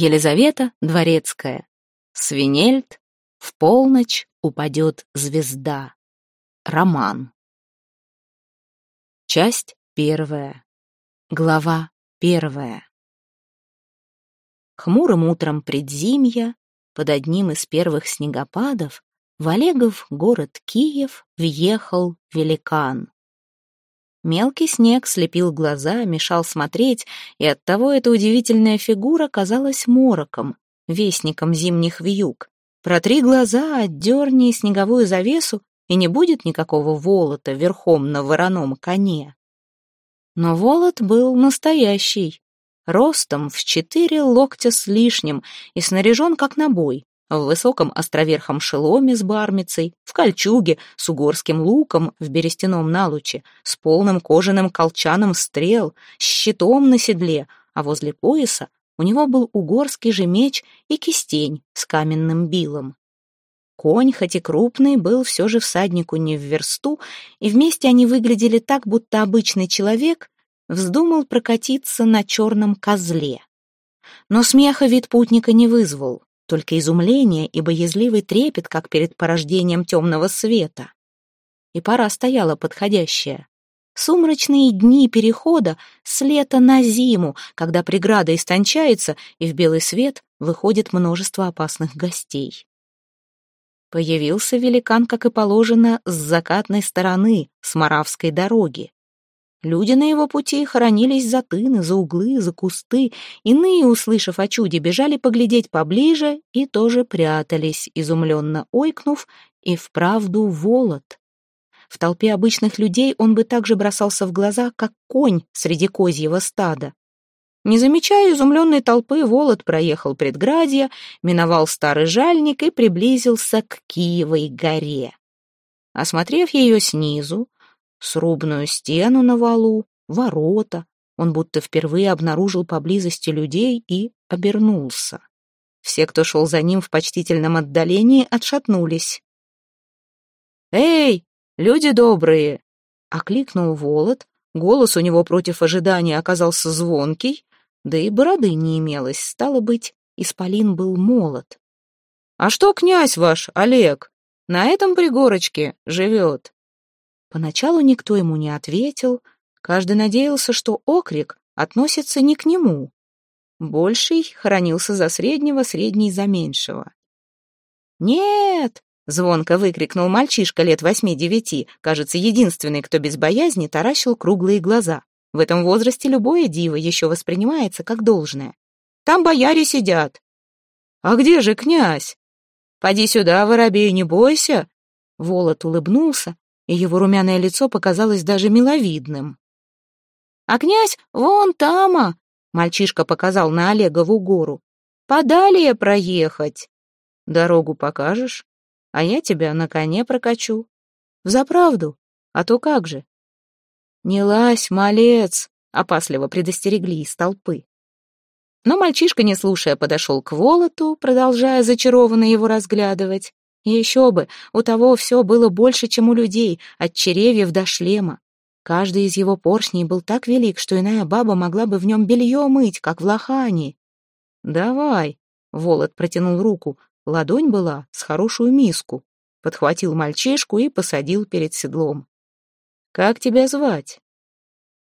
Елизавета Дворецкая. Свинельд. В полночь упадет звезда. Роман. Часть первая. Глава первая. Хмурым утром предзимья, под одним из первых снегопадов, в Олегов город Киев въехал великан. Мелкий снег слепил глаза, мешал смотреть, и оттого эта удивительная фигура казалась мороком, вестником зимних вьюг. Протри глаза, отдерни снеговую завесу, и не будет никакого волота верхом на вороном коне. Но волот был настоящий, ростом в четыре локтя с лишним и снаряжен как на бой в высоком островерхом шеломе с бармицей, в кольчуге, с угорским луком в берестяном налуче, с полным кожаным колчаном стрел, с щитом на седле, а возле пояса у него был угорский же меч и кистень с каменным билом. Конь, хоть и крупный, был все же всаднику не в версту, и вместе они выглядели так, будто обычный человек вздумал прокатиться на черном козле. Но смеха вид путника не вызвал только изумление и боязливый трепет, как перед порождением темного света. И пора стояла подходящая. Сумрачные дни перехода с лета на зиму, когда преграда истончается, и в белый свет выходит множество опасных гостей. Появился великан, как и положено, с закатной стороны, с Моравской дороги. Люди на его пути хоронились за тыны, за углы, за кусты. Иные, услышав о чуде, бежали поглядеть поближе и тоже прятались, изумленно ойкнув, и вправду волод. В толпе обычных людей он бы так же бросался в глаза, как конь среди козьего стада. Не замечая изумленной толпы, Волод проехал предградье, миновал старый жальник и приблизился к Киевой горе. Осмотрев ее снизу, срубную стену на валу, ворота. Он будто впервые обнаружил поблизости людей и обернулся. Все, кто шел за ним в почтительном отдалении, отшатнулись. «Эй, люди добрые!» — окликнул Волод. Голос у него против ожидания оказался звонкий, да и бороды не имелось, стало быть, исполин был молод. «А что князь ваш, Олег, на этом пригорочке живет?» Поначалу никто ему не ответил, каждый надеялся, что окрик относится не к нему. Больший хоронился за среднего, средний за меньшего. «Нет!» — звонко выкрикнул мальчишка лет восьми-девяти, кажется, единственный, кто без боязни таращил круглые глаза. В этом возрасте любое диво еще воспринимается как должное. «Там бояре сидят!» «А где же князь?» «Поди сюда, воробей, не бойся!» Волод улыбнулся и его румяное лицо показалось даже миловидным. «А князь вон тама!» — мальчишка показал на Олегову гору. «Подалее проехать!» «Дорогу покажешь, а я тебя на коне прокачу. Взаправду, а то как же?» «Не лазь, малец!» — опасливо предостерегли из толпы. Но мальчишка, не слушая, подошел к Волоту, продолжая зачарованно его разглядывать. Еще бы, у того все было больше, чем у людей, от черевьев до шлема. Каждый из его поршней был так велик, что иная баба могла бы в нем белье мыть, как в лохане. «Давай», — Волод протянул руку, ладонь была с хорошую миску, подхватил мальчишку и посадил перед седлом. «Как тебя звать?»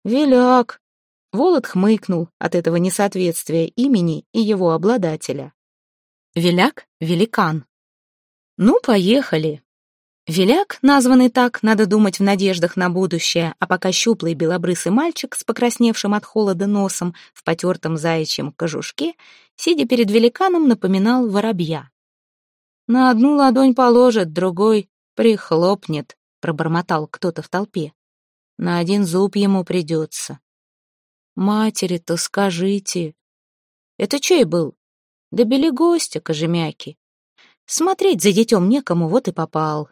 «Веляк», — Волод хмыкнул от этого несоответствия имени и его обладателя. «Веляк — великан», ну, поехали. Веляк, названный так, надо думать в надеждах на будущее, а пока щуплый белобрысый мальчик с покрасневшим от холода носом в потертом заячьем кожушке, сидя перед великаном, напоминал воробья. «На одну ладонь положит, другой прихлопнет», — пробормотал кто-то в толпе. «На один зуб ему придется». «Матери-то скажите». «Это чей был?» «Да бели гостя, кожемяки». Смотреть за детем некому, вот и попал.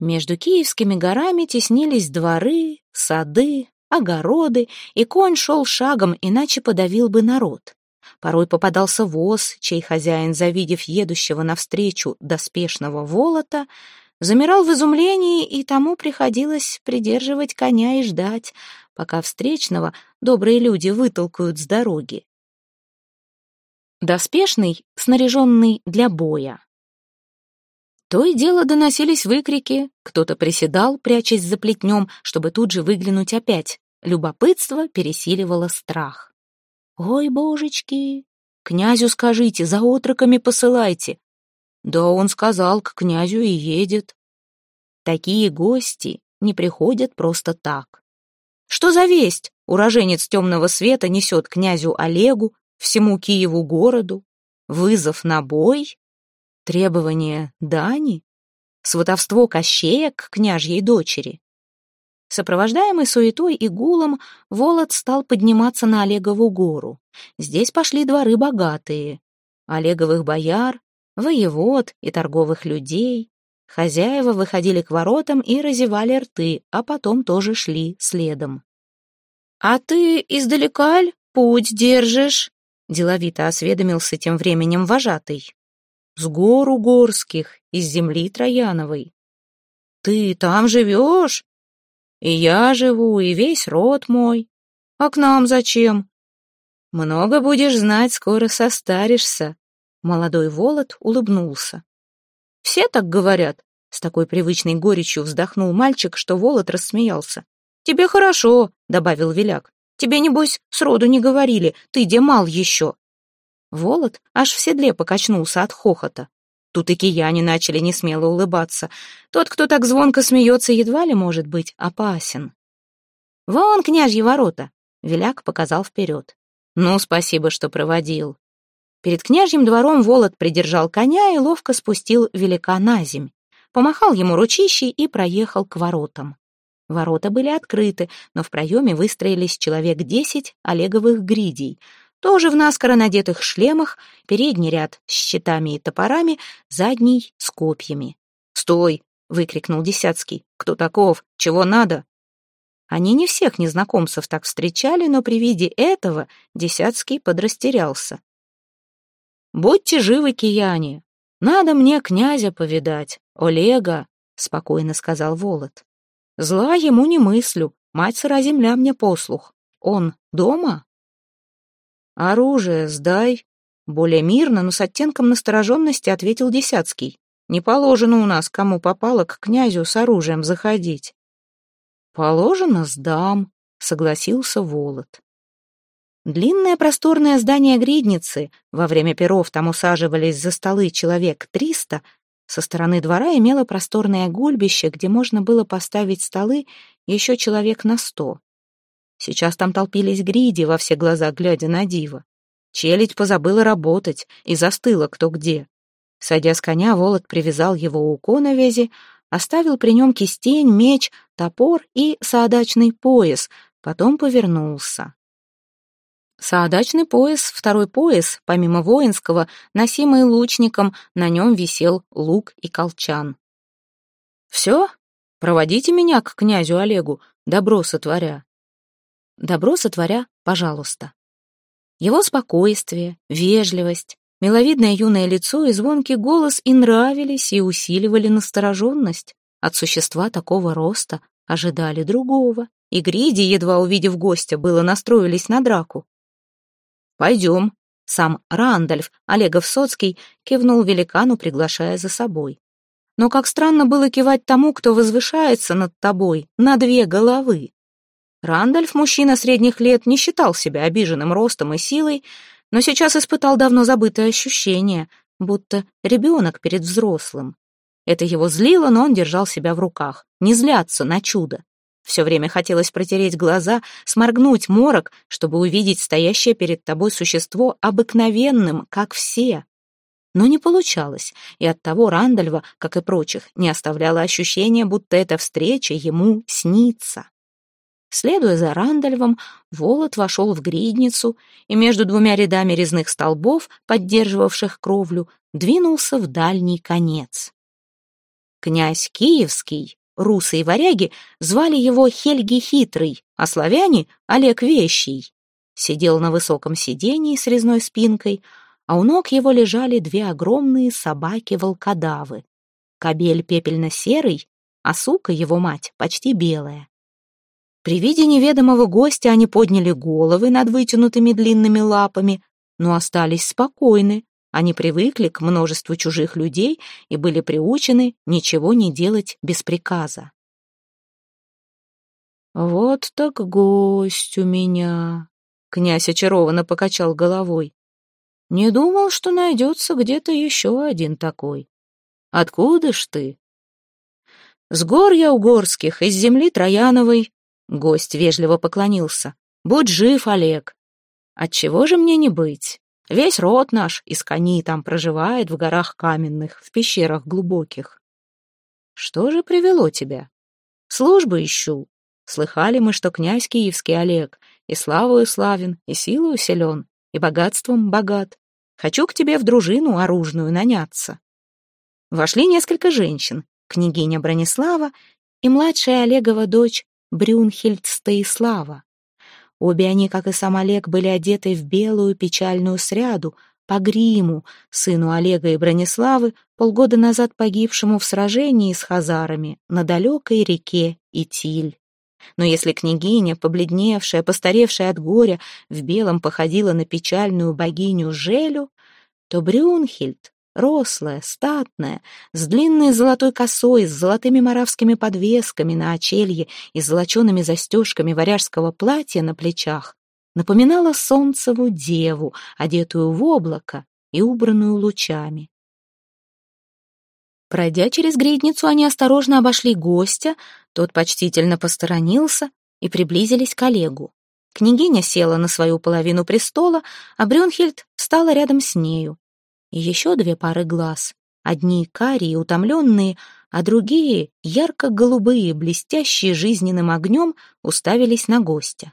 Между киевскими горами теснились дворы, сады, огороды, и конь шел шагом, иначе подавил бы народ. Порой попадался воз, чей хозяин, завидев едущего навстречу доспешного волота, замирал в изумлении, и тому приходилось придерживать коня и ждать, пока встречного добрые люди вытолкают с дороги. Доспешный, снаряженный для боя. То и дело доносились выкрики, кто-то приседал, прячась за плетнем, чтобы тут же выглянуть опять. Любопытство пересиливало страх. «Ой, божечки! Князю скажите, за отроками посылайте!» «Да он сказал, к князю и едет». Такие гости не приходят просто так. Что за весть уроженец темного света несет князю Олегу, всему Киеву городу? Вызов на бой? Требование дани? Сватовство Кощея к княжьей дочери? Сопровождаемый суетой и гулом, Волод стал подниматься на Олегову гору. Здесь пошли дворы богатые. Олеговых бояр, воевод и торговых людей. Хозяева выходили к воротам и разевали рты, а потом тоже шли следом. «А ты издалека путь держишь?» — деловито осведомился тем временем вожатый. «С гору горских, из земли Трояновой». «Ты там живешь?» И я живу, и весь род мой. А к нам зачем? Много будешь знать, скоро состаришься. Молодой Волод улыбнулся. Все так говорят. С такой привычной горечью вздохнул мальчик, что Волод рассмеялся. «Тебе хорошо», — добавил Веляк. «Тебе, небось, сроду не говорили, ты где мал еще». Волод аж в седле покачнулся от хохота. Тут и кияне начали несмело улыбаться. Тот, кто так звонко смеется, едва ли может быть опасен. «Вон княжьи ворота!» — Веляк показал вперед. «Ну, спасибо, что проводил». Перед княжьим двором Волод придержал коня и ловко спустил велика на земь. Помахал ему ручищей и проехал к воротам. Ворота были открыты, но в проеме выстроились человек десять олеговых гридей — тоже в наскоро надетых шлемах, передний ряд с щитами и топорами, задний с копьями. «Стой!» — выкрикнул Десяцкий. «Кто таков? Чего надо?» Они не всех незнакомцев так встречали, но при виде этого Десяцкий подрастерялся. «Будьте живы, кияне! Надо мне князя повидать, Олега!» — спокойно сказал Волод. «Зла ему не мыслю, мать сыра земля мне послух. Он дома?» «Оружие сдай!» Более мирно, но с оттенком настороженности ответил Десяцкий. «Не положено у нас, кому попало, к князю с оружием заходить». «Положено, сдам», — согласился Волод. Длинное просторное здание гридницы, во время перов там усаживались за столы человек триста, со стороны двора имело просторное гульбище, где можно было поставить столы еще человек на сто. Сейчас там толпились гриди, во все глаза глядя на диво. Челядь позабыла работать и застыла кто где. Садя с коня, Волод привязал его у коновязи, оставил при нем кистень, меч, топор и саадачный пояс, потом повернулся. Саадачный пояс, второй пояс, помимо воинского, носимый лучником, на нем висел лук и колчан. «Все? Проводите меня к князю Олегу, добро сотворя», добро сотворя, пожалуйста. Его спокойствие, вежливость, миловидное юное лицо и звонкий голос и нравились, и усиливали настороженность. От существа такого роста ожидали другого, и Гриди, едва увидев гостя, было настроились на драку. «Пойдем», — сам Рандольф, Олегов Соцкий, кивнул великану, приглашая за собой. Но как странно было кивать тому, кто возвышается над тобой, на две головы. Рандольф, мужчина средних лет, не считал себя обиженным ростом и силой, но сейчас испытал давно забытое ощущение, будто ребенок перед взрослым. Это его злило, но он держал себя в руках. Не зляться на чудо. Все время хотелось протереть глаза, сморгнуть морок, чтобы увидеть стоящее перед тобой существо обыкновенным, как все. Но не получалось, и оттого Рандольва, как и прочих, не оставляло ощущения, будто эта встреча ему снится. Следуя за Рандольвом, Волод вошел в гридницу и между двумя рядами резных столбов, поддерживавших кровлю, двинулся в дальний конец. Князь Киевский, русы и варяги звали его Хельги Хитрый, а славяне — Олег Вещий. Сидел на высоком сидении с резной спинкой, а у ног его лежали две огромные собаки-волкодавы. Кобель пепельно-серый, а сука, его мать, почти белая. При виде неведомого гостя они подняли головы над вытянутыми длинными лапами, но остались спокойны. Они привыкли к множеству чужих людей и были приучены ничего не делать без приказа. «Вот так гость у меня», — князь очарованно покачал головой. «Не думал, что найдется где-то еще один такой. Откуда ж ты?» «С гор я угорских, из земли Трояновой», — гость вежливо поклонился. «Будь жив, Олег. Отчего же мне не быть? Весь род наш из кони там проживает в горах каменных, в пещерах глубоких. Что же привело тебя? Службу ищу, Слыхали мы, что князь киевский Олег и славою славен, и силою силен, и богатством богат. Хочу к тебе в дружину оружную наняться. Вошли несколько женщин, княгиня Бронислава и младшая Олегова дочь Брюнхельд Стоислава. Обе они, как и сам Олег, были одеты в белую печальную сряду, по гриму, сыну Олега и Брониславы, полгода назад погибшему в сражении с хазарами на далекой реке Итиль. Но если княгиня, побледневшая, постаревшая от горя, в белом походила на печальную богиню Желю, то Брюнхельд, рослая, статная, с длинной золотой косой, с золотыми моравскими подвесками на очелье и золочеными застежками варяжского платья на плечах, напоминала солнцеву деву, одетую в облако и убранную лучами. Пройдя через гридницу, они осторожно обошли гостя, тот почтительно посторонился и приблизились к Олегу. Княгиня села на свою половину престола, а Брюнхельд встала рядом с нею. И еще две пары глаз, одни карие, утомленные, а другие, ярко-голубые, блестящие жизненным огнем, уставились на гостя.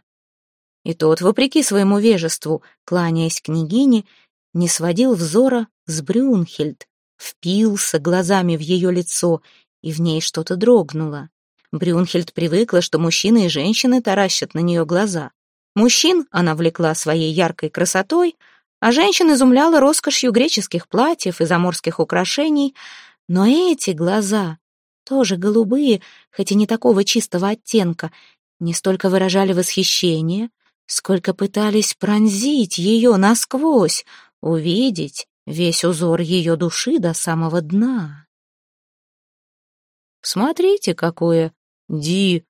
И тот, вопреки своему вежеству, кланяясь княгине, не сводил взора с Брюнхельд, впился глазами в ее лицо, и в ней что-то дрогнуло. Брюнхельд привыкла, что мужчины и женщины таращат на нее глаза. Мужчин она влекла своей яркой красотой, а женщин изумляла роскошью греческих платьев и заморских украшений. Но эти глаза, тоже голубые, хоть и не такого чистого оттенка, не столько выражали восхищение, сколько пытались пронзить ее насквозь, увидеть весь узор ее души до самого дна. «Смотрите, какое ди...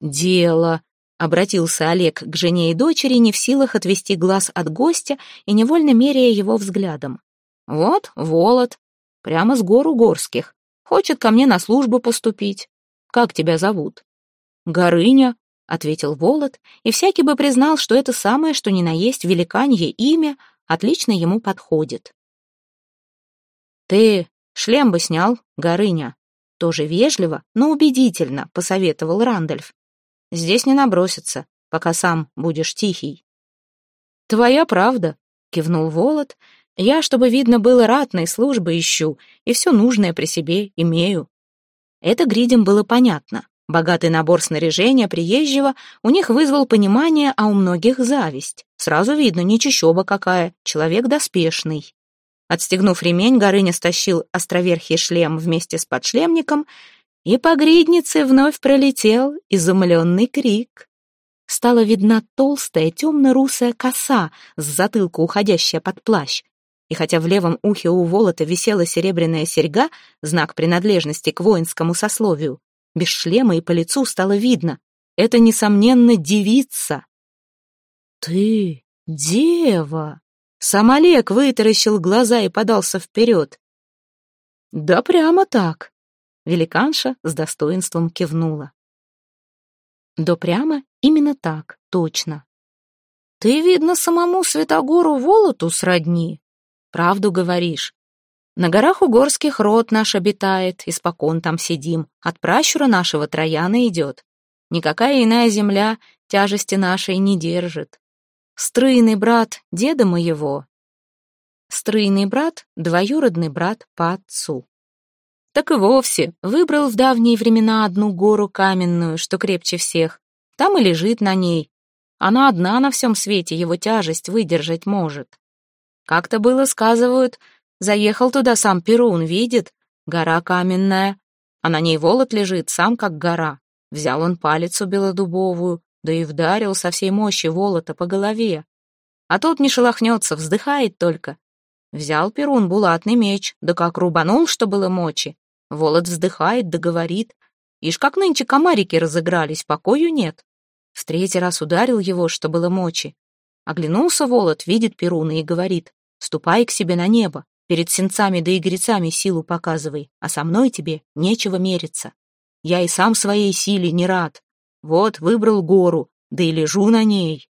дело!» — обратился Олег к жене и дочери, не в силах отвести глаз от гостя и невольно меряя его взглядом. «Вот, Волод, прямо с гор Угорских, хочет ко мне на службу поступить. Как тебя зовут?» «Горыня», — ответил Волод, и всякий бы признал, что это самое, что ни на есть великанье имя, отлично ему подходит. «Ты шлем бы снял, Горыня!» Тоже вежливо, но убедительно посоветовал Рандольф. «Здесь не набросится, пока сам будешь тихий». «Твоя правда», — кивнул Волод. «Я, чтобы видно было, ратной службы ищу, и все нужное при себе имею». Это гридям было понятно. Богатый набор снаряжения приезжего у них вызвал понимание, а у многих зависть. Сразу видно, не чищоба какая, человек доспешный. Отстегнув ремень, Горыня стащил островерхий шлем вместе с подшлемником, и по гриднице вновь пролетел изумленный крик. Стала видна толстая темно-русая коса с затылка, уходящая под плащ. И хотя в левом ухе у Волота висела серебряная серьга, знак принадлежности к воинскому сословию, без шлема и по лицу стало видно. Это, несомненно, девица. «Ты дева!» Сам Олег вытаращил глаза и подался вперед. «Да прямо так!» Великанша с достоинством кивнула. «Да прямо именно так, точно. Ты, видно, самому Святогору Волоту сродни. Правду говоришь. На горах Угорских род наш обитает, испокон там сидим. От пращура нашего Трояна идет. Никакая иная земля тяжести нашей не держит. Стройный брат деда моего. Стройный брат — двоюродный брат по отцу. Так и вовсе выбрал в давние времена одну гору каменную, что крепче всех. Там и лежит на ней. Она одна на всем свете его тяжесть выдержать может. Как-то было, сказывают, заехал туда сам Перун, видит, гора каменная, а на ней волот лежит, сам как гора. Взял он палицу белодубовую, да и вдарил со всей мощи волота по голове. А тот не шелохнется, вздыхает только. Взял Перун булатный меч, да как рубанул, что было мочи. Волод вздыхает, да говорит. Ишь, как нынче комарики разыгрались, покою нет. В третий раз ударил его, что было мочи. Оглянулся Волод, видит Перуна и говорит, «Ступай к себе на небо, перед сенцами да игрецами силу показывай, а со мной тебе нечего мериться. Я и сам своей силе не рад. Вот, выбрал гору, да и лежу на ней».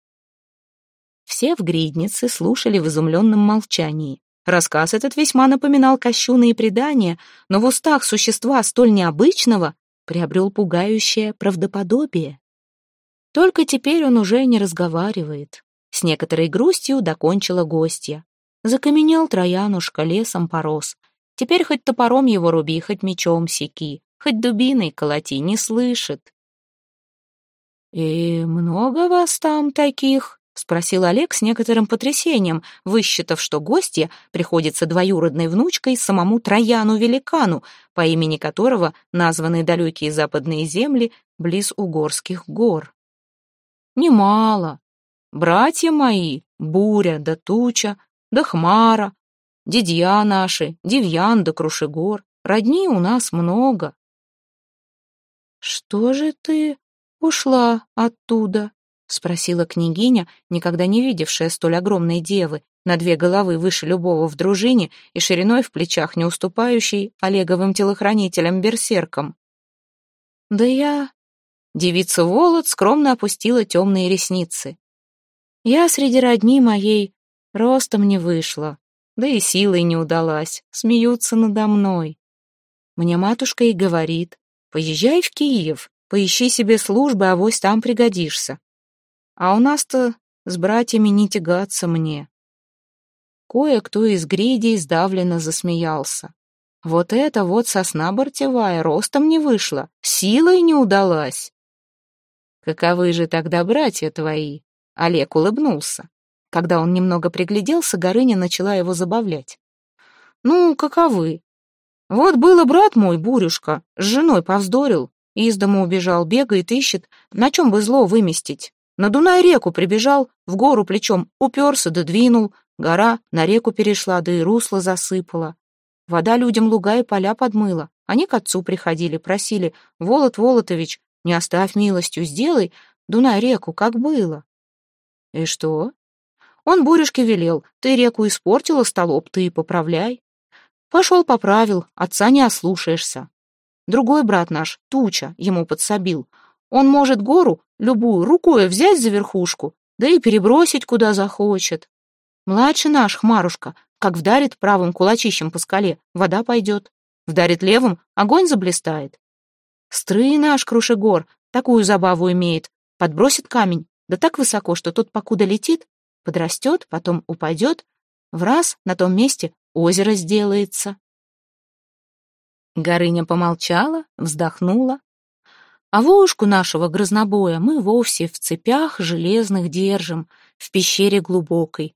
Все в гриднице слушали в изумленном молчании. Рассказ этот весьма напоминал кощуные предания, но в устах существа столь необычного приобрел пугающее правдоподобие. Только теперь он уже не разговаривает. С некоторой грустью докончила гостья. Закаменел Троянушка, лесом порос. Теперь хоть топором его руби, хоть мечом секи, хоть дубиной колоти, не слышит. «И много вас там таких?» — спросил Олег с некоторым потрясением, высчитав, что гостья приходится двоюродной внучкой самому Трояну-великану, по имени которого названы далекие западные земли близ Угорских гор. «Немало. Братья мои, Буря да Туча, да Хмара, дедья наши, Девьян да Крушегор, родни у нас много». «Что же ты ушла оттуда?» — спросила княгиня, никогда не видевшая столь огромной девы, на две головы выше любого в дружине и шириной в плечах не уступающей Олеговым телохранителям-берсеркам. «Да я...» Девица Волод скромно опустила темные ресницы. «Я среди родни моей ростом не вышла, да и силой не удалась, смеются надо мной. Мне матушка и говорит, поезжай в Киев, поищи себе службы, авось там пригодишься. А у нас-то с братьями не тягаться мне. Кое-кто из гридей сдавленно засмеялся. Вот это вот сосна бортевая ростом не вышла, силой не удалась. Каковы же тогда братья твои? Олег улыбнулся. Когда он немного пригляделся, Горыня начала его забавлять. Ну, каковы? Вот было брат мой, Бурюшка, с женой повздорил, из дома убежал, бегает, ищет, на чем бы зло выместить. На Дунай-реку прибежал, в гору плечом уперся, додвинул, гора на реку перешла, да и русло засыпала. Вода людям луга и поля подмыла. Они к отцу приходили, просили, «Волод Волотович, не оставь милостью, сделай Дунай-реку, как было». И что? Он Бурюшке велел, ты реку испортила, столоп, ты и поправляй. Пошел поправил, отца не ослушаешься. Другой брат наш, Туча, ему подсобил. Он может гору любую рукой взять за верхушку, да и перебросить куда захочет. Младший наш, Хмарушка, как вдарит правым кулачищем по скале, вода пойдет. Вдарит левым, огонь заблистает. Стрый наш, Крушегор, такую забаву имеет. Подбросит камень, да так высоко, что тот покуда летит, подрастет, потом упадет, в раз на том месте озеро сделается. Горыня помолчала, вздохнула, а воушку нашего грознобоя мы вовсе в цепях железных держим, в пещере глубокой.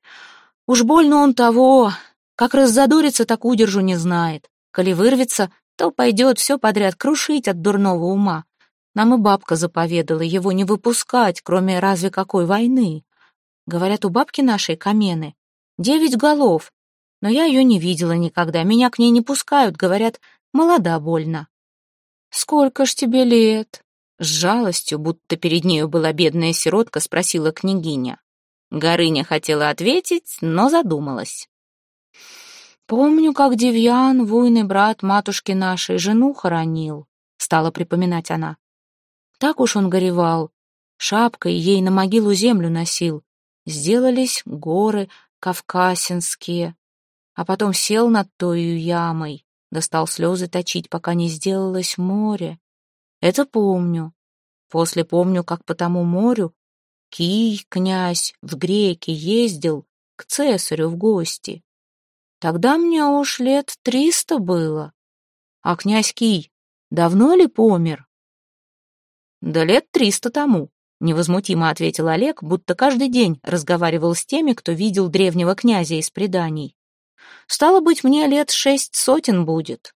Уж больно он того, как раззадорится, так удержу не знает. Коли вырвется, то пойдет все подряд крушить от дурного ума. Нам и бабка заповедала его не выпускать, кроме разве какой войны. Говорят, у бабки нашей камены девять голов, но я ее не видела никогда, меня к ней не пускают, говорят, молода больно. «Сколько ж тебе лет?» С жалостью, будто перед нею была бедная сиротка, спросила княгиня. Горыня хотела ответить, но задумалась. «Помню, как Девьян, войный брат матушки нашей, жену хоронил», — стала припоминать она. Так уж он горевал, шапкой ей на могилу землю носил. Сделались горы кавказинские, а потом сел над той ямой, достал слезы точить, пока не сделалось море. Это помню. После помню, как по тому морю Кий, князь, в греки ездил к цесарю в гости. Тогда мне уж лет триста было. А князь Кий давно ли помер? Да лет триста тому, невозмутимо ответил Олег, будто каждый день разговаривал с теми, кто видел древнего князя из преданий. Стало быть, мне лет шесть сотен будет.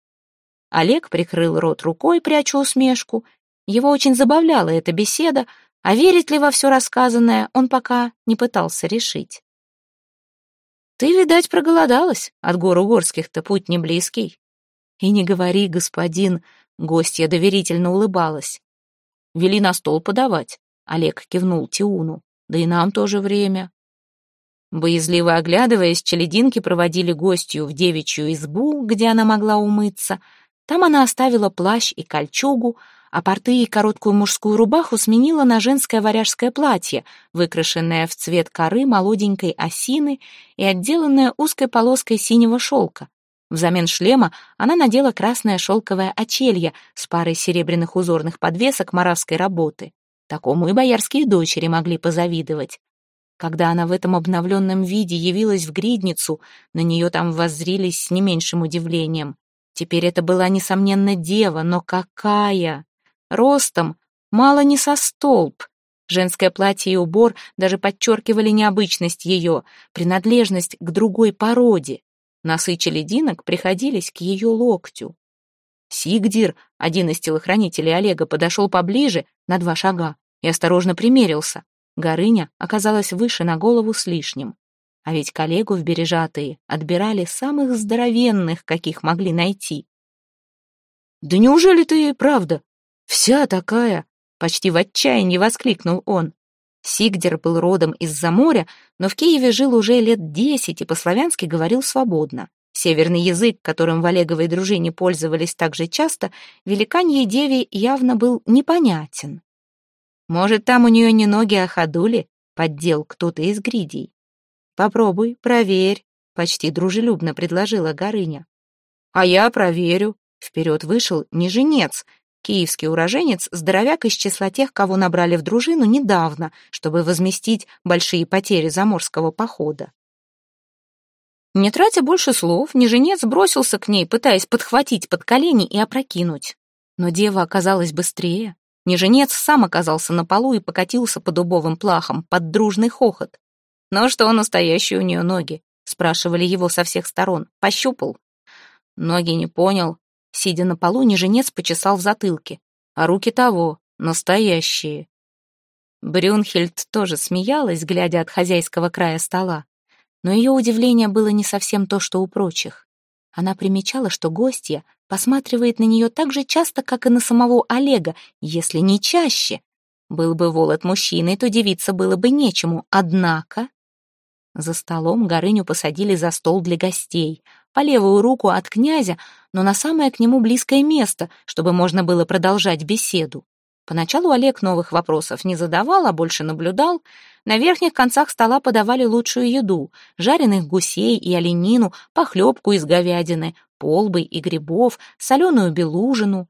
Олег прикрыл рот рукой, пряча усмешку. Его очень забавляла эта беседа, а верить ли во все рассказанное он пока не пытался решить. Ты, видать, проголодалась, от гор угорских-то путь не близкий. И не говори, господин, гостья доверительно улыбалась. Вели на стол подавать, Олег кивнул Тиуну. Да и нам тоже время. Боязливо оглядываясь, челединки проводили гостью в девичью избу, где она могла умыться. Там она оставила плащ и кольчугу, а порты и короткую мужскую рубаху сменила на женское варяжское платье, выкрашенное в цвет коры молоденькой осины и отделанное узкой полоской синего шелка. Взамен шлема она надела красное шелковое очелье с парой серебряных узорных подвесок маравской работы. Такому и боярские дочери могли позавидовать. Когда она в этом обновленном виде явилась в гридницу, на нее там воззрились с не меньшим удивлением. Теперь это была, несомненно, дева, но какая! Ростом мало не со столб. Женское платье и убор даже подчеркивали необычность ее, принадлежность к другой породе. Носы челединок приходились к ее локтю. Сигдир, один из телохранителей Олега, подошел поближе на два шага и осторожно примерился. Горыня оказалась выше на голову с лишним. А ведь коллегу в бережатые отбирали самых здоровенных, каких могли найти. «Да неужели ты правда? Вся такая?» Почти в отчаянии воскликнул он. Сигдер был родом из-за моря, но в Киеве жил уже лет десять и по-славянски говорил свободно. Северный язык, которым в Олеговой дружине пользовались так же часто, великаньей деве явно был непонятен. Может, там у нее не ноги, а ходули? Поддел кто-то из гридей. Попробуй, проверь, почти дружелюбно предложила Горыня. А я проверю. Вперед вышел неженец, киевский уроженец, здоровяк из числа тех, кого набрали в дружину недавно, чтобы возместить большие потери заморского похода. Не тратя больше слов, неженец бросился к ней, пытаясь подхватить под колени и опрокинуть. Но дева оказалась быстрее. Неженец сам оказался на полу и покатился по дубовым плахам под дружный хохот. «Ну что, настоящие у нее ноги?» — спрашивали его со всех сторон. Пощупал. Ноги не понял. Сидя на полу, неженец почесал в затылке. А руки того, настоящие. Брюнхельд тоже смеялась, глядя от хозяйского края стола. Но ее удивление было не совсем то, что у прочих. Она примечала, что гостья посматривает на нее так же часто, как и на самого Олега, если не чаще. Был бы Волод мужчиной, то девиться было бы нечему, однако... За столом Горыню посадили за стол для гостей, по левую руку от князя, но на самое к нему близкое место, чтобы можно было продолжать беседу. Поначалу Олег новых вопросов не задавал, а больше наблюдал. На верхних концах стола подавали лучшую еду — жареных гусей и оленину, похлебку из говядины, полбы и грибов, соленую белужину.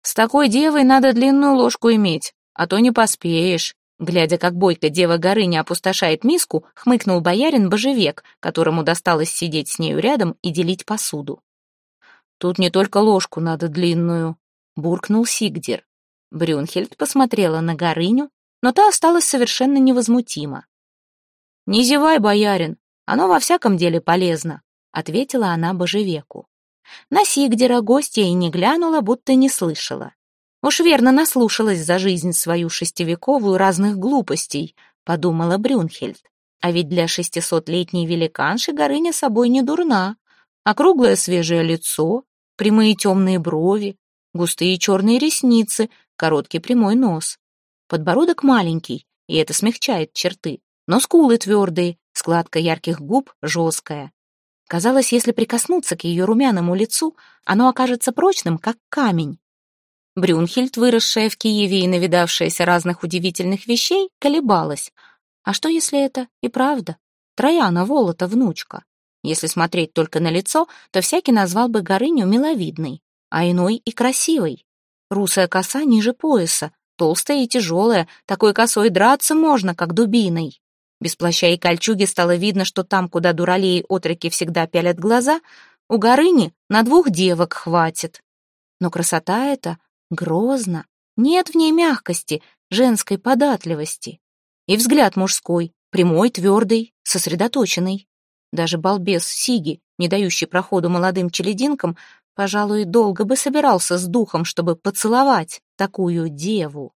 «С такой девой надо длинную ложку иметь, а то не поспеешь», Глядя, как бойко дева Горыня опустошает миску, хмыкнул боярин Божевек, которому досталось сидеть с нею рядом и делить посуду. «Тут не только ложку надо длинную», — буркнул Сигдер. Брюнхельд посмотрела на Горыню, но та осталась совершенно невозмутима. «Не зевай, боярин, оно во всяком деле полезно», — ответила она Божевеку. На Сигдера гостья и не глянула, будто не слышала. Уж верно наслушалась за жизнь свою шестивековую разных глупостей, подумала Брюнхельд. А ведь для шестисотлетней великанши Горыня собой не дурна. Округлое свежее лицо, прямые темные брови, густые черные ресницы, короткий прямой нос. Подбородок маленький, и это смягчает черты, но скулы твердые, складка ярких губ жесткая. Казалось, если прикоснуться к ее румяному лицу, оно окажется прочным, как камень. Брюнхельд, выросшая в Киеве и навидавшаяся разных удивительных вещей, колебалась. А что, если это и правда? Трояна Волота внучка. Если смотреть только на лицо, то всякий назвал бы Горыню миловидной, а иной и красивой. Русая коса ниже пояса, толстая и тяжелая, такой косой драться можно, как дубиной. Без плаща и кольчуги стало видно, что там, куда дуралеи отроки всегда пялят глаза, у Горыни на двух девок хватит. Но красота эта Грозно. Нет в ней мягкости, женской податливости. И взгляд мужской, прямой, твердый, сосредоточенный. Даже балбес Сиги, не дающий проходу молодым челединкам, пожалуй, долго бы собирался с духом, чтобы поцеловать такую деву.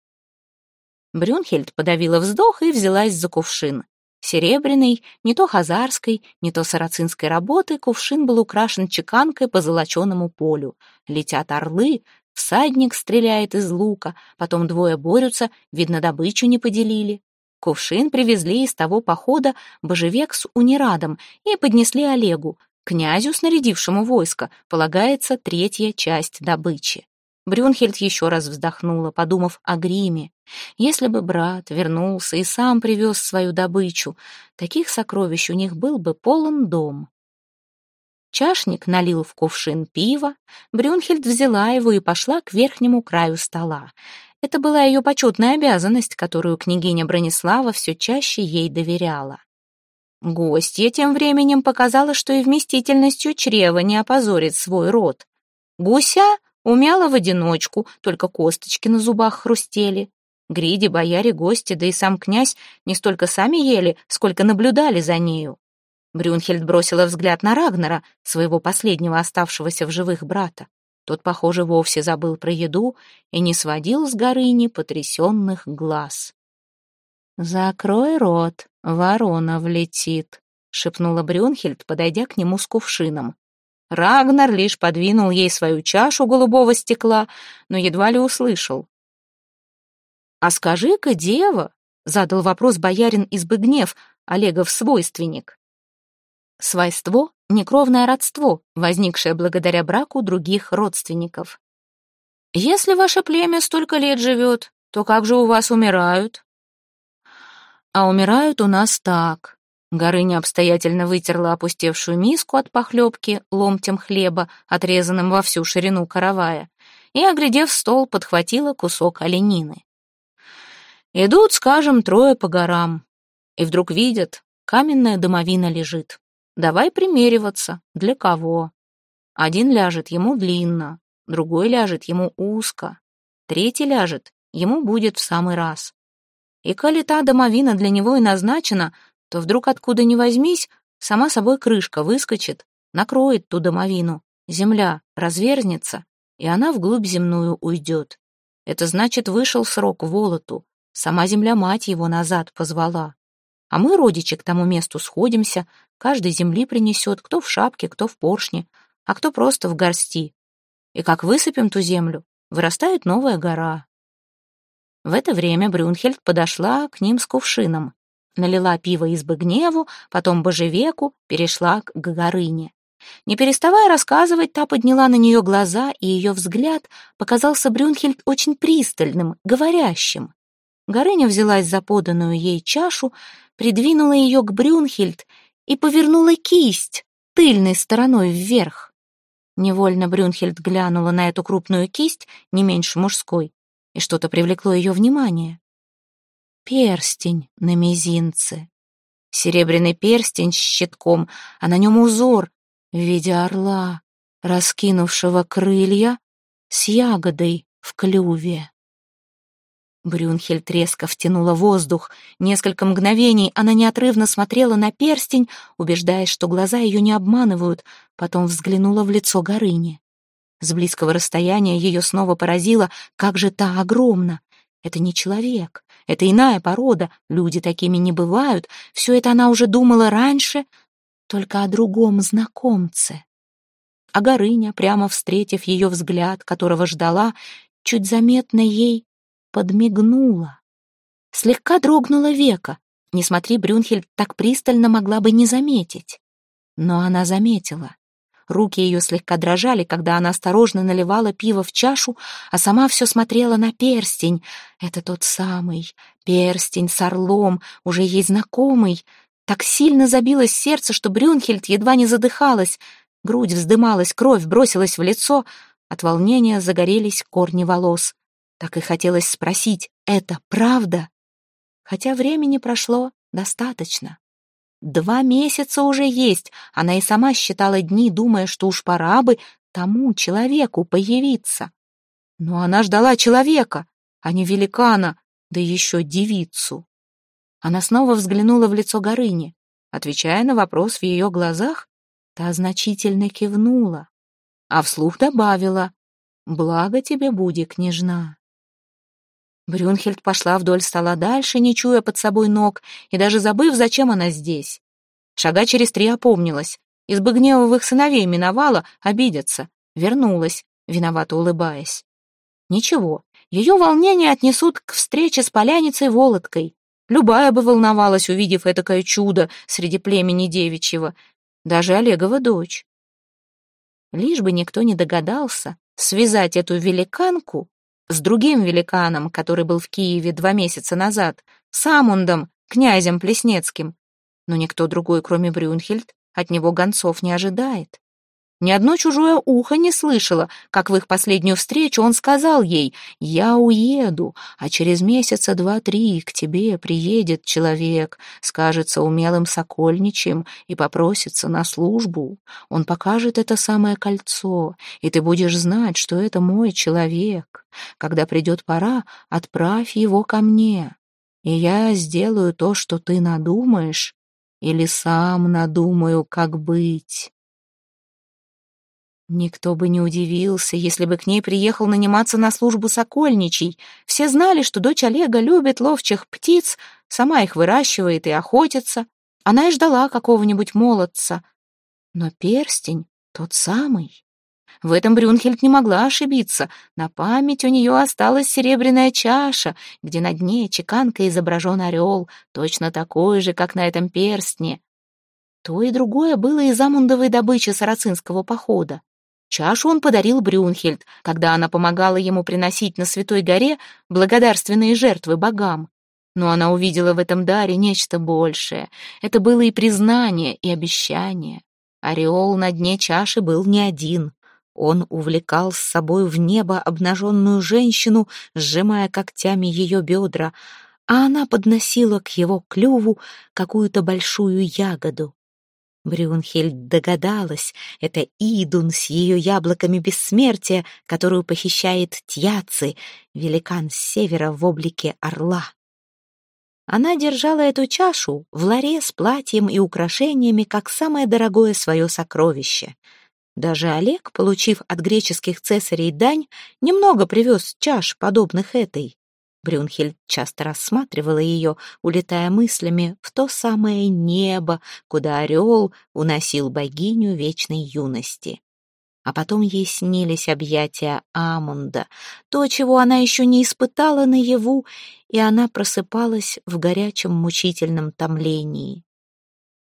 Брюнхельд подавила вздох и взялась за кувшин. Серебряный, не то хазарской, не то сарацинской работы, кувшин был украшен чеканкой по золоченому полю. Летят орлы, всадник стреляет из лука, потом двое борются, видно, добычу не поделили. Кувшин привезли из того похода Божевек с Унирадом и поднесли Олегу. Князю, снарядившему войско, полагается третья часть добычи. Брюнхельд еще раз вздохнула, подумав о гриме. Если бы брат вернулся и сам привез свою добычу, таких сокровищ у них был бы полон дом. Чашник налил в кувшин пива, Брюнхельд взяла его и пошла к верхнему краю стола. Это была ее почетная обязанность, которую княгиня Бронислава все чаще ей доверяла. Гостья тем временем показала, что и вместительностью чрева не опозорит свой род. Гуся Умяла в одиночку, только косточки на зубах хрустели. Гриди, бояре, гости, да и сам князь не столько сами ели, сколько наблюдали за нею. Брюнхельд бросила взгляд на Рагнера, своего последнего оставшегося в живых брата. Тот, похоже, вовсе забыл про еду и не сводил с горыни потрясенных глаз. «Закрой рот, ворона влетит», — шепнула Брюнхельд, подойдя к нему с кувшином. Рагнар лишь подвинул ей свою чашу голубого стекла, но едва ли услышал. «А скажи-ка, дева», — задал вопрос боярин из Быгнев, Олегов свойственник. Свойство — некровное родство, возникшее благодаря браку других родственников. «Если ваше племя столько лет живет, то как же у вас умирают?» «А умирают у нас так. Горыня обстоятельно вытерла опустевшую миску от похлебки ломтем хлеба, отрезанным во всю ширину каравая, и, оглядев стол, подхватила кусок оленины. Идут, скажем, трое по горам, и вдруг видят, каменная домовина лежит. Давай примериваться, для кого? Один ляжет ему длинно, другой ляжет ему узко, третий ляжет, ему будет в самый раз. И коли та домовина для него и назначена — то вдруг откуда ни возьмись, сама собой крышка выскочит, накроет ту домовину, земля разверзнется, и она вглубь земную уйдет. Это значит, вышел срок волоту, сама земля-мать его назад позвала. А мы, родичи, к тому месту сходимся, каждый земли принесет, кто в шапке, кто в поршне, а кто просто в горсти. И как высыпем ту землю, вырастает новая гора. В это время Брюнхельд подошла к ним с кувшином. Налила пиво из гневу, потом божевеку, перешла к Горыне. Не переставая рассказывать, та подняла на нее глаза, и ее взгляд показался Брюнхельд очень пристальным, говорящим. Горыня взялась за поданную ей чашу, придвинула ее к Брюнхельд и повернула кисть тыльной стороной вверх. Невольно Брюнхельд глянула на эту крупную кисть, не меньше мужской, и что-то привлекло ее внимание перстень на мизинце. Серебряный перстень с щитком, а на нем узор в виде орла, раскинувшего крылья с ягодой в клюве. Брюнхельд резко втянула воздух. Несколько мгновений она неотрывно смотрела на перстень, убеждаясь, что глаза ее не обманывают, потом взглянула в лицо Горыни. С близкого расстояния ее снова поразило, как же та огромна. Это не человек, это иная порода, люди такими не бывают. Все это она уже думала раньше, только о другом знакомце. А Горыня, прямо встретив ее взгляд, которого ждала, чуть заметно ей подмигнула. Слегка дрогнула века. Не смотри, Брюнхельд так пристально могла бы не заметить. Но она заметила. Руки ее слегка дрожали, когда она осторожно наливала пиво в чашу, а сама все смотрела на перстень. Это тот самый перстень с орлом, уже ей знакомый. Так сильно забилось сердце, что Брюнхельд едва не задыхалась. Грудь вздымалась, кровь бросилась в лицо. От волнения загорелись корни волос. Так и хотелось спросить, это правда? Хотя времени прошло достаточно. Два месяца уже есть. Она и сама считала дни, думая, что уж пора бы тому человеку появиться. Но она ждала человека, а не великана, да еще девицу. Она снова взглянула в лицо Горыни. Отвечая на вопрос в ее глазах, та значительно кивнула, а вслух добавила «Благо тебе, буди, княжна». Брюнхельд пошла вдоль стола дальше, не чуя под собой ног, и даже забыв, зачем она здесь. Шага через три опомнилась. Из Быгневовых сыновей миновала, обидятся. Вернулась, виновато улыбаясь. Ничего, ее волнение отнесут к встрече с поляницей Володкой. Любая бы волновалась, увидев этакое чудо среди племени девичьего. Даже Олегова дочь. Лишь бы никто не догадался связать эту великанку с другим великаном, который был в Киеве два месяца назад, Самундом, князем Плеснецким. Но никто другой, кроме Брюнхельд, от него гонцов не ожидает. Ни одно чужое ухо не слышало, как в их последнюю встречу он сказал ей «Я уеду, а через месяца два-три к тебе приедет человек, скажется умелым сокольничем и попросится на службу. Он покажет это самое кольцо, и ты будешь знать, что это мой человек. Когда придет пора, отправь его ко мне, и я сделаю то, что ты надумаешь, или сам надумаю, как быть». Никто бы не удивился, если бы к ней приехал наниматься на службу Сокольничий. Все знали, что дочь Олега любит ловчих птиц, сама их выращивает и охотится. Она и ждала какого-нибудь молодца. Но перстень тот самый. В этом Брюнхельд не могла ошибиться. На память у нее осталась серебряная чаша, где на дне чеканкой изображен орел, точно такой же, как на этом перстне. То и другое было из амундовой добычи сарацинского похода. Чашу он подарил Брюнхельд, когда она помогала ему приносить на Святой горе благодарственные жертвы богам. Но она увидела в этом даре нечто большее. Это было и признание, и обещание. Ореол на дне чаши был не один. Он увлекал с собой в небо обнаженную женщину, сжимая когтями ее бедра, а она подносила к его клюву какую-то большую ягоду. Брюнхельд догадалась, это Идун с ее яблоками бессмертия, которую похищает Тьяци, великан с севера в облике орла. Она держала эту чашу в ларе с платьем и украшениями, как самое дорогое свое сокровище. Даже Олег, получив от греческих цесарей дань, немного привез чаш, подобных этой. Брюнхельд часто рассматривала ее, улетая мыслями в то самое небо, куда орел уносил богиню вечной юности. А потом ей снились объятия Амунда, то, чего она еще не испытала наяву, и она просыпалась в горячем мучительном томлении.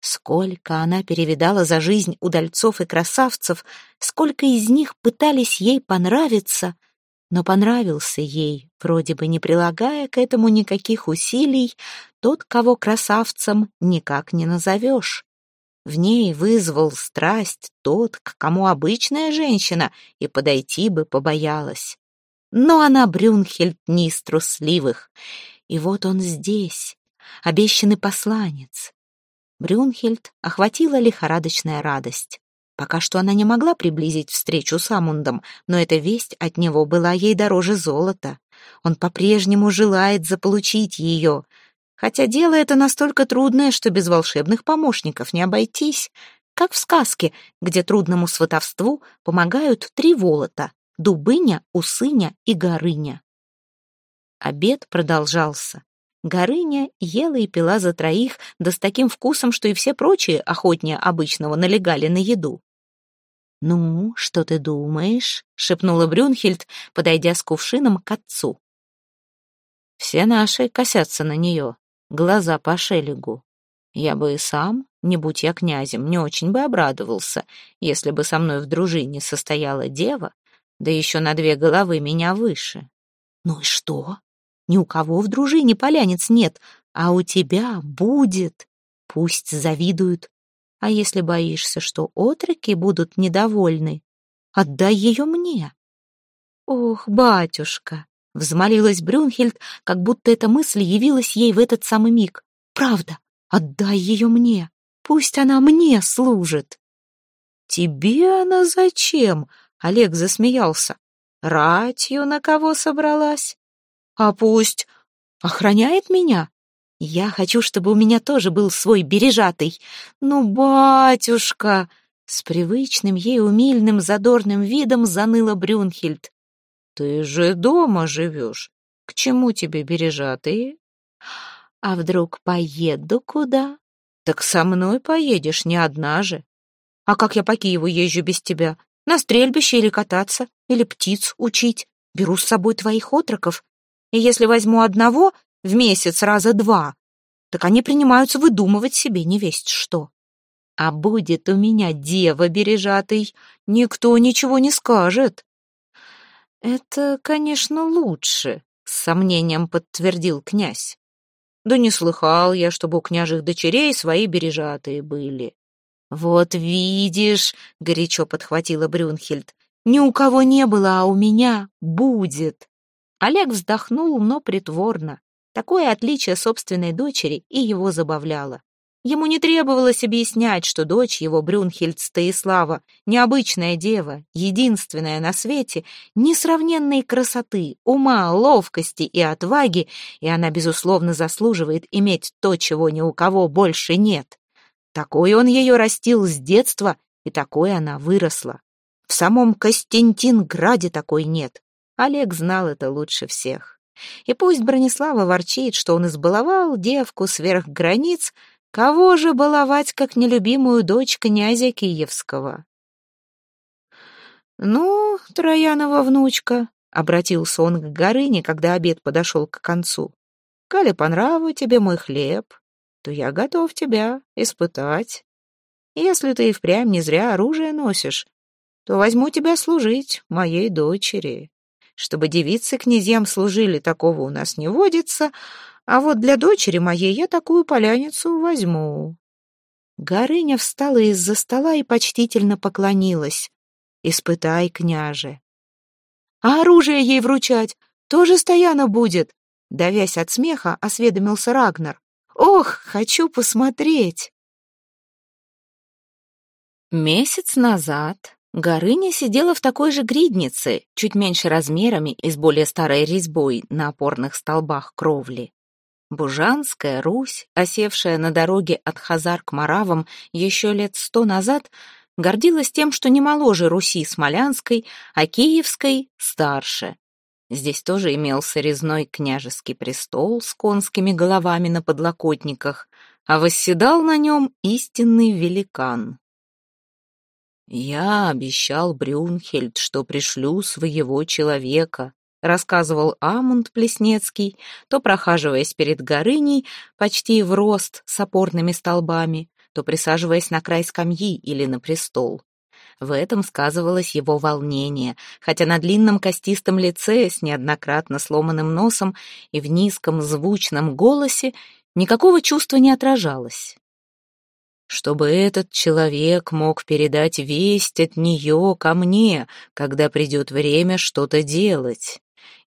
Сколько она перевидала за жизнь удальцов и красавцев, сколько из них пытались ей понравиться — но понравился ей, вроде бы не прилагая к этому никаких усилий, тот, кого красавцем никак не назовешь. В ней вызвал страсть тот, к кому обычная женщина и подойти бы побоялась. Но она Брюнхельд не из трусливых. И вот он здесь, обещанный посланец. Брюнхельд охватила лихорадочная радость. Пока что она не могла приблизить встречу с Амундом, но эта весть от него была ей дороже золота. Он по-прежнему желает заполучить ее. Хотя дело это настолько трудное, что без волшебных помощников не обойтись. Как в сказке, где трудному сватовству помогают три волота — Дубыня, Усыня и Горыня. Обед продолжался. Горыня ела и пила за троих, да с таким вкусом, что и все прочие охотнее обычного налегали на еду. «Ну, что ты думаешь?» — шепнула Брюнхельд, подойдя с кувшином к отцу. «Все наши косятся на нее, глаза по шелегу. Я бы и сам, не будь я князем, не очень бы обрадовался, если бы со мной в дружине состояла дева, да еще на две головы меня выше». «Ну и что?» Ни у кого в дружине полянец нет, а у тебя будет. Пусть завидуют. А если боишься, что отроки будут недовольны, отдай ее мне. Ох, батюшка, взмолилась Брюнхельд, как будто эта мысль явилась ей в этот самый миг. Правда, отдай ее мне. Пусть она мне служит. Тебе она зачем? Олег засмеялся. Ратью на кого собралась? А пусть охраняет меня. Я хочу, чтобы у меня тоже был свой бережатый. Ну, батюшка!» С привычным ей умильным задорным видом заныла Брюнхельд. «Ты же дома живешь. К чему тебе бережатые? А вдруг поеду куда? Так со мной поедешь, не одна же. А как я по Киеву езжу без тебя? На стрельбище или кататься, или птиц учить? Беру с собой твоих отроков. И если возьму одного в месяц раза два, так они принимаются выдумывать себе невесть что. А будет у меня дева бережатый, никто ничего не скажет. Это, конечно, лучше, с сомнением подтвердил князь. Да не слыхал я, чтобы у княжих дочерей свои бережатые были. Вот видишь, горячо подхватила Брюнхельд, ни у кого не было, а у меня будет. Олег вздохнул, но притворно. Такое отличие собственной дочери и его забавляло. Ему не требовалось объяснять, что дочь его, Брюнхельд Стоислава, необычная дева, единственная на свете, несравненной красоты, ума, ловкости и отваги, и она, безусловно, заслуживает иметь то, чего ни у кого больше нет. Такой он ее растил с детства, и такой она выросла. В самом Костянтинграде такой нет. Олег знал это лучше всех. И пусть Бронислава ворчит, что он избаловал девку сверх границ, Кого же баловать, как нелюбимую дочь князя Киевского? «Ну, Троянова внучка», — обратился он к Горыне, когда обед подошел к концу, — «коли по нраву тебе мой хлеб, то я готов тебя испытать. Если ты и впрямь не зря оружие носишь, то возьму тебя служить моей дочери. Чтобы девицы князьям служили, такого у нас не водится, а вот для дочери моей я такую поляницу возьму». Горыня встала из-за стола и почтительно поклонилась. «Испытай, княже». «А оружие ей вручать тоже стояно будет?» Давясь от смеха, осведомился Рагнар. «Ох, хочу посмотреть!» Месяц назад Горыня сидела в такой же гриднице, чуть меньше размерами и с более старой резьбой на опорных столбах кровли. Бужанская Русь, осевшая на дороге от Хазар к Маравам еще лет сто назад, гордилась тем, что не моложе Руси Смолянской, а Киевской — старше. Здесь тоже имелся резной княжеский престол с конскими головами на подлокотниках, а восседал на нем истинный великан. «Я обещал Брюнхельд, что пришлю своего человека», рассказывал Амунд Плеснецкий, то прохаживаясь перед горыней, почти в рост с опорными столбами, то присаживаясь на край скамьи или на престол. В этом сказывалось его волнение, хотя на длинном костистом лице с неоднократно сломанным носом и в низком звучном голосе никакого чувства не отражалось. Чтобы этот человек мог передать весть от нее ко мне, когда придет время что-то делать.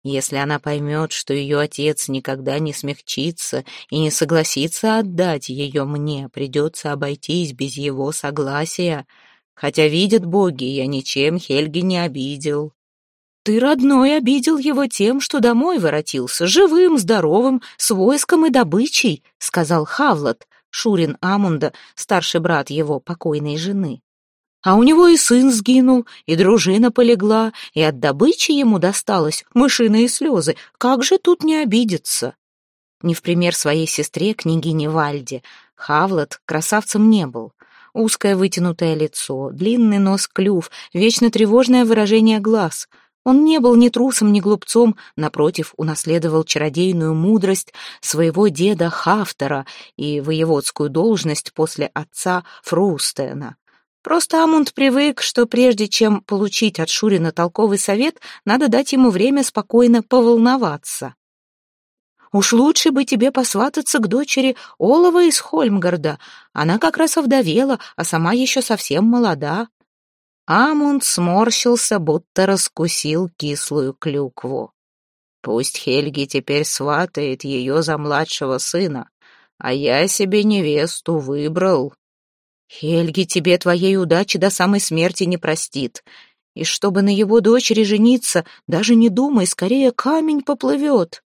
Если она поймет, что ее отец никогда не смягчится и не согласится отдать ее мне, придется обойтись без его согласия. Хотя видят боги, я ничем Хельги не обидел. Ты, родной, обидел его тем, что домой воротился, живым, здоровым, с войском и добычей, сказал Хавлот, Шурин Амунда, старший брат его покойной жены. А у него и сын сгинул, и дружина полегла, и от добычи ему досталось мышиные слезы. Как же тут не обидеться? Не в пример своей сестре, княгине Вальде, Хавлот красавцем не был. Узкое вытянутое лицо, длинный нос-клюв, вечно тревожное выражение глаз. Он не был ни трусом, ни глупцом, напротив, унаследовал чародейную мудрость своего деда Хафтера и воеводскую должность после отца Фрустена. Просто Амунд привык, что прежде чем получить от Шурина толковый совет, надо дать ему время спокойно поволноваться. «Уж лучше бы тебе посвататься к дочери Олова из Хольмгарда. Она как раз овдовела, а сама еще совсем молода». Амунд сморщился, будто раскусил кислую клюкву. «Пусть Хельги теперь сватает ее за младшего сына, а я себе невесту выбрал», Хельги тебе твоей удачи до самой смерти не простит. И чтобы на его дочери жениться, даже не думай, скорее камень поплывет.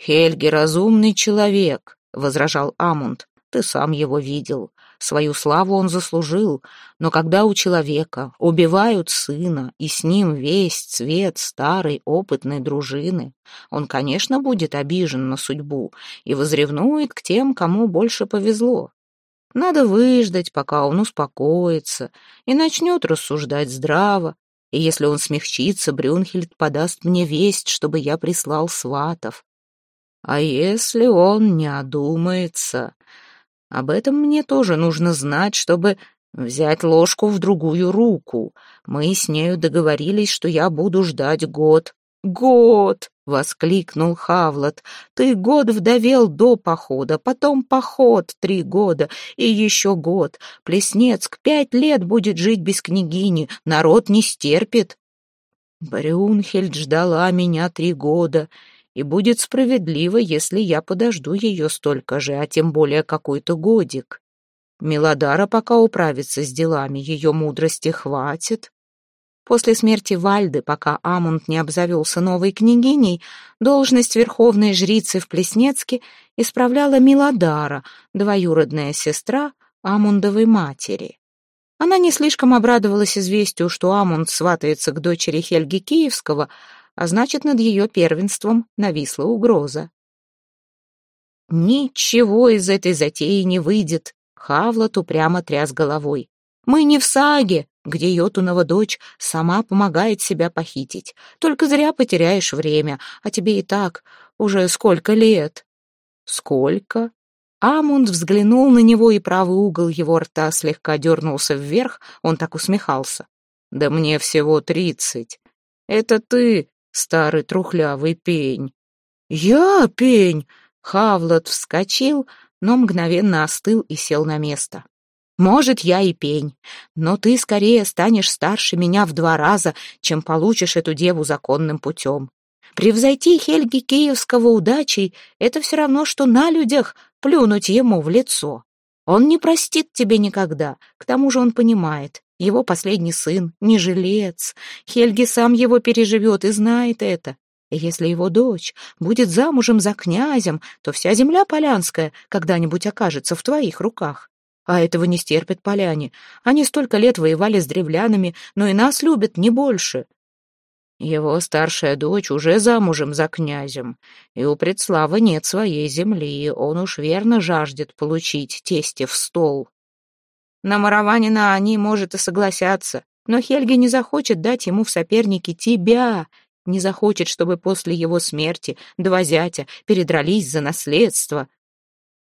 Хельги разумный человек, возражал Амунд. Ты сам его видел. Свою славу он заслужил, но когда у человека убивают сына, и с ним весь цвет старой опытной дружины, он, конечно, будет обижен на судьбу и возревнует к тем, кому больше повезло. Надо выждать, пока он успокоится и начнет рассуждать здраво, и если он смягчится, Брюнхельд подаст мне весть, чтобы я прислал сватов. А если он не одумается? Об этом мне тоже нужно знать, чтобы взять ложку в другую руку. Мы с нею договорились, что я буду ждать год. Год! — воскликнул Хавлот. «Ты год вдовел до похода, потом поход три года и еще год. Плеснецк пять лет будет жить без княгини, народ не стерпит». Брюнхельд ждала меня три года, и будет справедливо, если я подожду ее столько же, а тем более какой-то годик. Милодара пока управится с делами, ее мудрости хватит. После смерти Вальды, пока Амунд не обзавелся новой княгиней, должность верховной жрицы в Плеснецке исправляла Милодара, двоюродная сестра Амундовой матери. Она не слишком обрадовалась известию, что Амунд сватается к дочери Хельги Киевского, а значит, над ее первенством нависла угроза. «Ничего из этой затеи не выйдет», — Хавлот упрямо тряс головой. «Мы не в саге, где Йотунова дочь сама помогает себя похитить. Только зря потеряешь время, а тебе и так уже сколько лет. Сколько? Амунд взглянул на него, и правый угол его рта слегка дернулся вверх, он так усмехался. «Да мне всего тридцать. Это ты, старый трухлявый пень». «Я пень!» Хавлот вскочил, но мгновенно остыл и сел на место. Может, я и пень, но ты скорее станешь старше меня в два раза, чем получишь эту деву законным путем. Превзойти Хельги Киевского удачей — это все равно, что на людях плюнуть ему в лицо. Он не простит тебе никогда, к тому же он понимает, его последний сын — не жилец. Хельги сам его переживет и знает это. Если его дочь будет замужем за князем, то вся земля полянская когда-нибудь окажется в твоих руках. А этого не стерпят поляне. Они столько лет воевали с древлянами, но и нас любят не больше. Его старшая дочь уже замужем за князем, и у предслава нет своей земли, он уж верно жаждет получить тесте в стол. На Мараванина они, может, и согласятся, но Хельги не захочет дать ему в соперники тебя, не захочет, чтобы после его смерти два зятя передрались за наследство.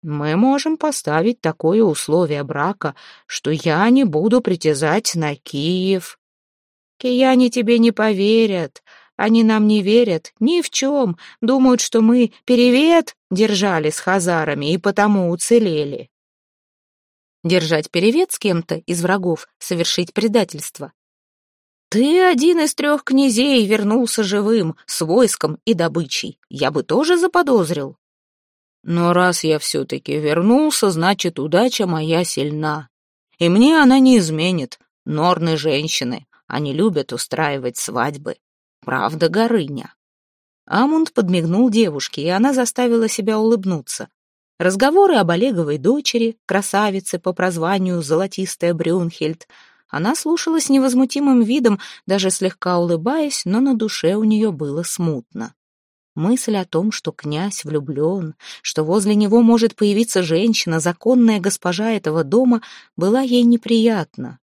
Мы можем поставить такое условие брака, что я не буду притязать на Киев. Кияне тебе не поверят, они нам не верят ни в чем, думают, что мы перевет держали с хазарами и потому уцелели. Держать перевет с кем-то из врагов, совершить предательство. Ты один из трех князей вернулся живым, с войском и добычей. Я бы тоже заподозрил. Но раз я все-таки вернулся, значит, удача моя сильна. И мне она не изменит. Норны женщины, они любят устраивать свадьбы. Правда, Горыня?» Амунд подмигнул девушке, и она заставила себя улыбнуться. Разговоры об Олеговой дочери, красавице по прозванию Золотистая Брюнхельд, она слушала с невозмутимым видом, даже слегка улыбаясь, но на душе у нее было смутно. Мысль о том, что князь влюблен, что возле него может появиться женщина, законная госпожа этого дома, была ей неприятна.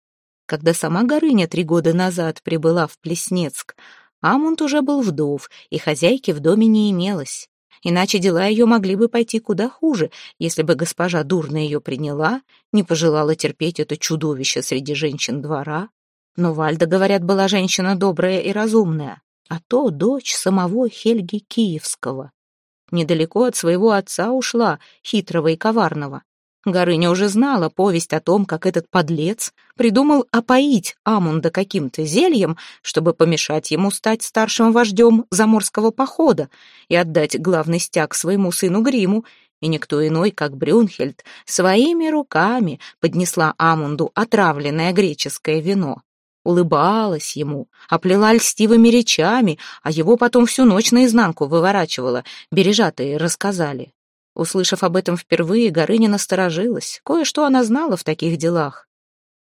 Когда сама Горыня три года назад прибыла в Плеснецк, Амунд уже был вдов, и хозяйки в доме не имелось. Иначе дела ее могли бы пойти куда хуже, если бы госпожа дурно ее приняла, не пожелала терпеть это чудовище среди женщин двора. Но Вальда, говорят, была женщина добрая и разумная а то дочь самого Хельги Киевского. Недалеко от своего отца ушла, хитрого и коварного. Горыня уже знала повесть о том, как этот подлец придумал опоить Амунда каким-то зельем, чтобы помешать ему стать старшим вождем заморского похода и отдать главный стяг своему сыну Гриму, и никто иной, как Брюнхельд, своими руками поднесла Амунду отравленное греческое вино улыбалась ему, оплела льстивыми речами, а его потом всю ночь наизнанку выворачивала, бережатые рассказали. Услышав об этом впервые, Горыня насторожилась. Кое-что она знала в таких делах.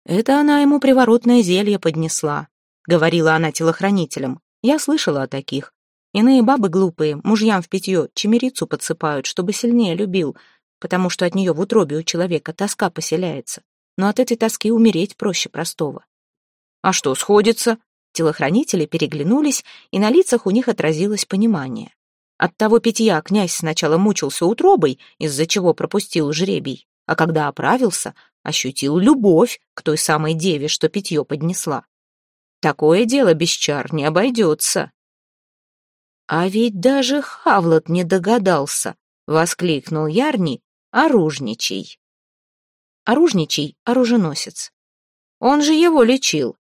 «Это она ему приворотное зелье поднесла», — говорила она телохранителям. «Я слышала о таких. Иные бабы глупые, мужьям в питье чемерицу подсыпают, чтобы сильнее любил, потому что от нее в утробе у человека тоска поселяется. Но от этой тоски умереть проще простого». «А что, сходится?» Телохранители переглянулись, и на лицах у них отразилось понимание. От того питья князь сначала мучился утробой, из-за чего пропустил жребий, а когда оправился, ощутил любовь к той самой деве, что питье поднесла. Такое дело без чар не обойдется. «А ведь даже Хавлот не догадался!» — воскликнул Ярни. «Оружничий!» Оружничий — оруженосец. Он же его лечил.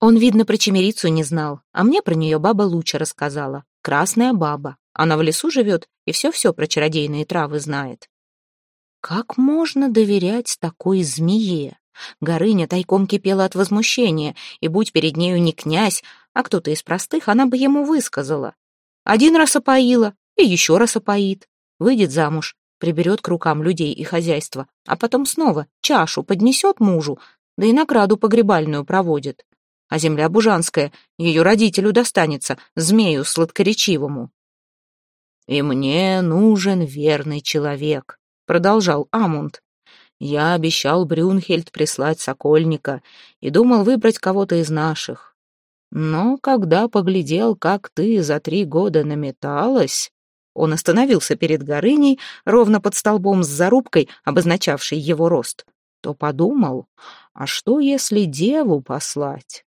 Он, видно, про чемерицу не знал, а мне про нее баба Луча рассказала. Красная баба. Она в лесу живет и все-все про чародейные травы знает. Как можно доверять такой змее? Горыня тайком кипела от возмущения, и будь перед нею не князь, а кто-то из простых, она бы ему высказала. Один раз опоила, и еще раз опоит. Выйдет замуж, приберет к рукам людей и хозяйство, а потом снова чашу поднесет мужу, да и награду погребальную проводит а земля Бужанская ее родителю достанется, змею сладкоречивому. «И мне нужен верный человек», — продолжал Амунд. «Я обещал Брюнхельд прислать Сокольника и думал выбрать кого-то из наших. Но когда поглядел, как ты за три года наметалась...» Он остановился перед Горыней, ровно под столбом с зарубкой, обозначавшей его рост, то подумал, а что если деву послать?